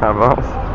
Avance.